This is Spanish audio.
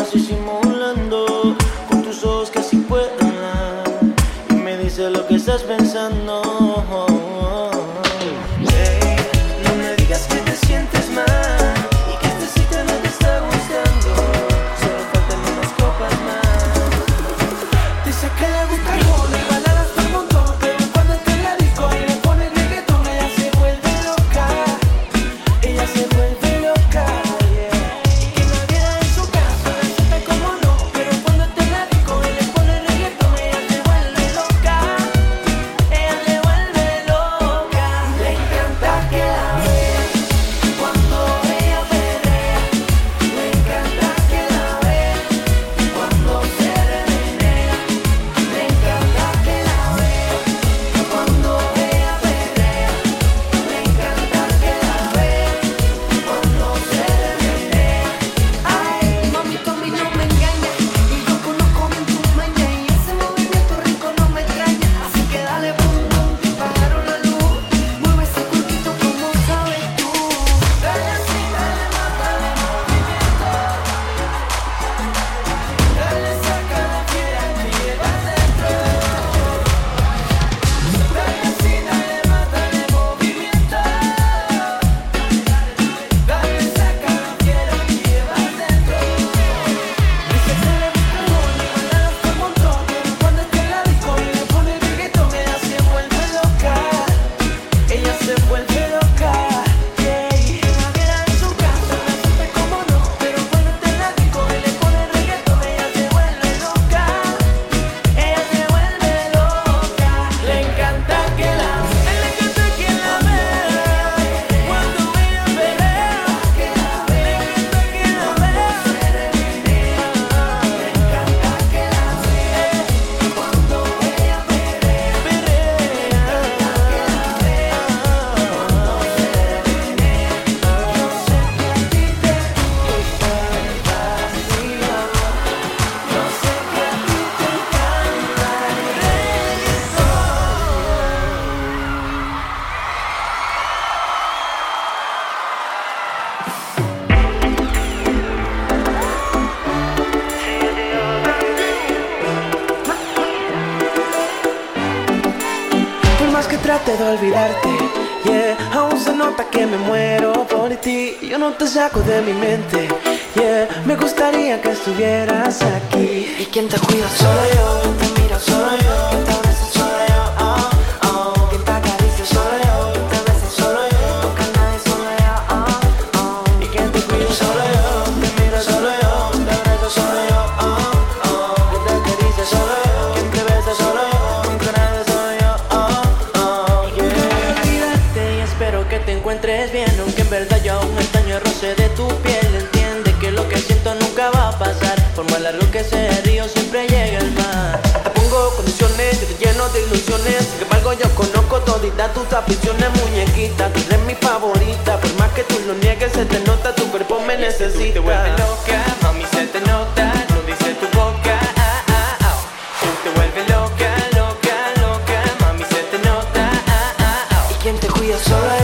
amas disimulando con tus ojos que así puedan. Y me dice lo que estás pensando. olvidarte. Yeah, aún se nota que me muero por ti. Yo no te saco de mi mente. Yeah, me gustaría que estuvieras aquí. ¿Y quién te cuida? Solo yo. largo que ese río siempre llega el mar. Te pongo condiciones, yo te lleno de ilusiones. Sin embargo, yo conozco toditas tus aficiones, muñequita. Tú eres mi favorita, por más que tú lo niegues, se te nota, tu cuerpo me necesita. Te vuelves loca, mami, se te nota, lo dice tu boca. Ah, ah, ah. Tú te vuelves loca, loca, loca, mami, se te nota. Ah, ah, ah. ¿Y quién te cuida sola?